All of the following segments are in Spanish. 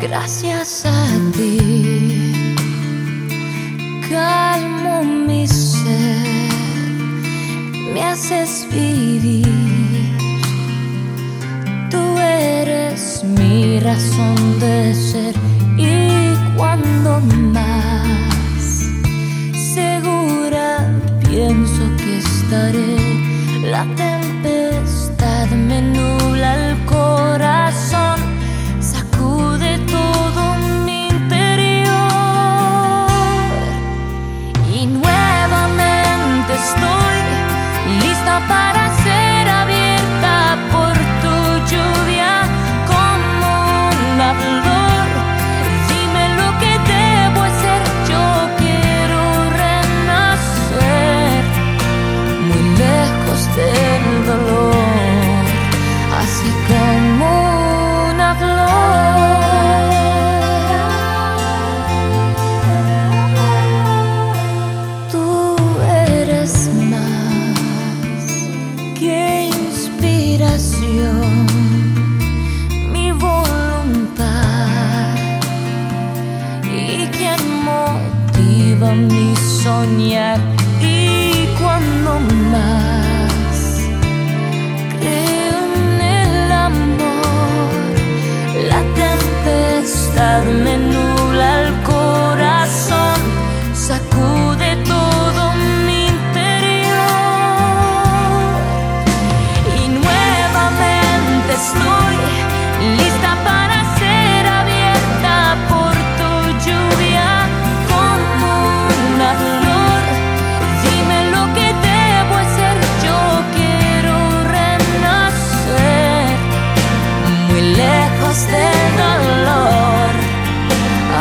Gracias a ti, calmo mi ser, me haces vivir. Tú eres mi razón de ser. Y cuando más segura pienso que estaré, la ni soñar y cuando más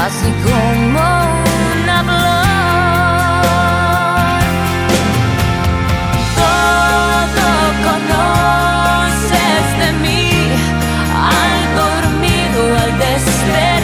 así como una flor. Todo conoces de mí, al dormido, al despertar.